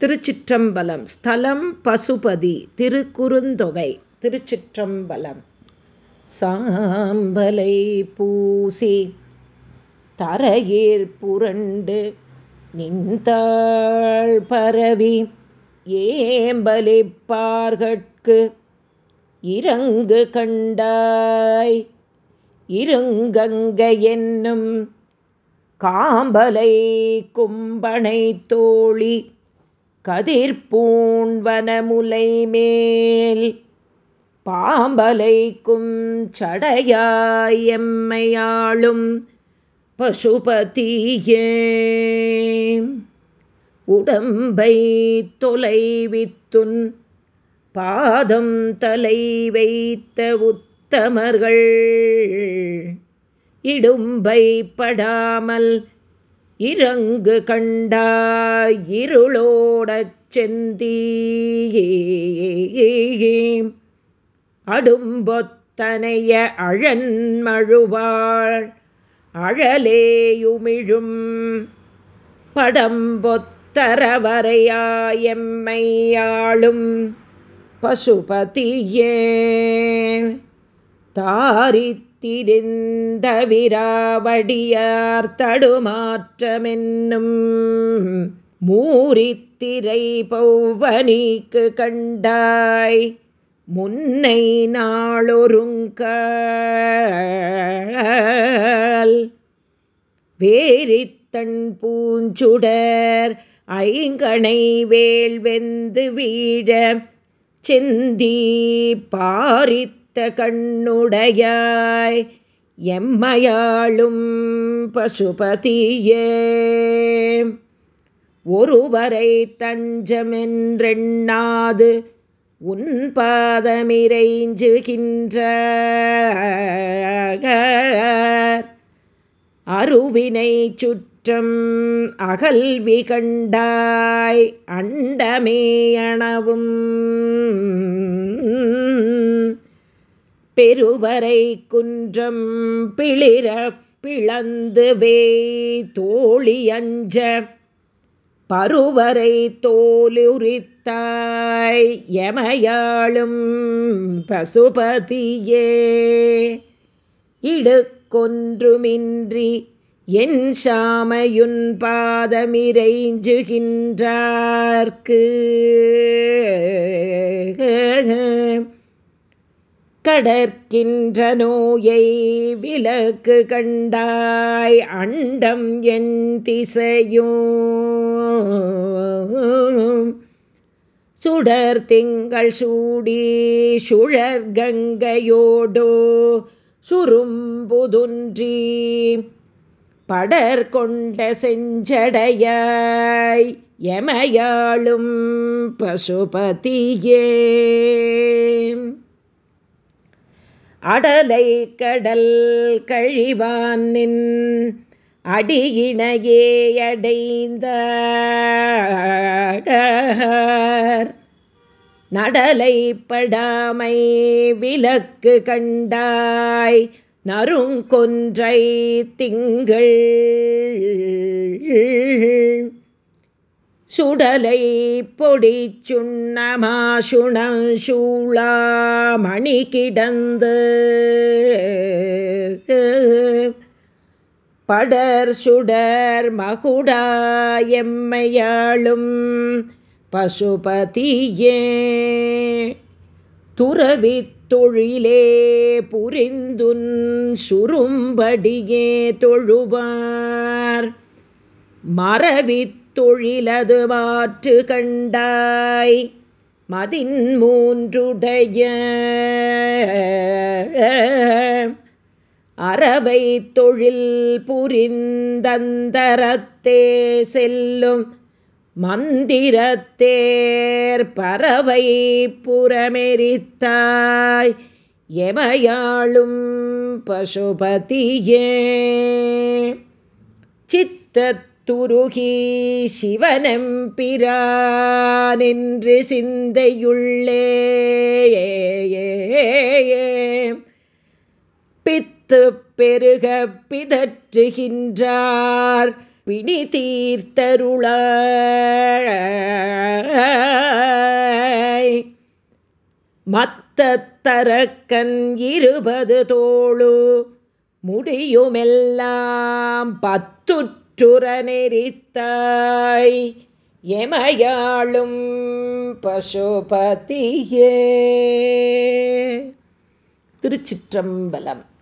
திருச்சிற்றம்பலம். ஸ்தலம் பசுபதி திருக்குறுந்தொகை. திருச்சிற்றம்பலம். சாம்பலை பூசி தரையீர் புரண்டு நின்றாள் பரவி ஏம்பலிப்பார்கட்கு இறங்கு கண்டாய். இருங்கங்க என்னும் காம்பலை கும்பனை தோழி கதிர்பூண்வனமுலை மேல் பாம்பலைக்கும் சடையாயம்மையாளும் பசுபதியே. உடம்பை தொலைவித்துன் பாதம் தலை வைத்த உத்தமர்கள் இடும்பை படாமல் இறங்கு கண்டாய் இருளோடச் செந்தீ அடும்பொத்தனைய அழன்மழுவாள் அழலேயுமிழும் படம்பொத்தரவரையாயம்மையாளும் பசுபதியே. தாரித் திரிந்த விராவடியார் தடுமாற்றமென்னும் மூரித்திரை பௌவனிக்கு கண்டாய். முன்னை நாளொருங்க வேரித்தன் பூஞ்சுடர் ஐங்கனை வேள்வெந்து வீழ செந்தி சித்த கண்ணுடையாய் எம்மையாளும் பசுபதியே. ஒருவரை தஞ்சமென்றெண்ணாது உன் பாதமிரைஞ்சுகின்ற அருவினை சுற்றம் அகல்வி கண்டாய் அண்டமே அணவும். பெருவரை குன்றம் பிளிர பிளந்து வே தோழி பருவரை தோலுரித்தாய் எமையாளும் பசுபதியே. இடுக்கொன்றுமின்றி என் சாமையுன் பாதமிரைஞ்சுகின்றார்க்கு. கடற்கின்ற நோயை விலக்கு கண்டாய் அண்டம் என் திசையும். சுடர் திங்கள் சூடி சுழற் கங்கையோடோ சுரும்புதுன்றி படர் கொண்ட செஞ்சடையாய் எமையாளும் பசுபதியே. அடலை கடல் கழிவானின் அடியினையே அடைந்த நடலை படாமை விலக்கு கண்டாய் நறுங்கொன்றை திங்கள். சுடலை பொடி சுண்ணமாசுணம் சூளாமணி கிடந்து. படர் சுடர் மகுடாயம்மையாளும் பசுபதியே. துறவி தொழிலே புரிந்துன் சுரும்படியே தொழுவார். மரவித் தொழிலது மாற்று கண்டாய். மதின் மூன்றுடைய அறவை தொழில் புரிந்தந்தரத்தே செல்லும் மந்திரத்தேர் பறவை புறமெரித்தாய். எமையாளும் பசுபதியே. சித்த துருகி சிவனெம்பிரானென்று சிந்தையுள்ளே பித்து பெருக பிதற்றுகின்றார் பிணி தீர்த்தருள மத்தரக்கன் இருபது தோழு முடியுமெல்லாம் பத்துற்று பத்துற்றுர நெறித்தாய் எமையாளும் பசுபதியே. திருச்சிற்றம்பலம்.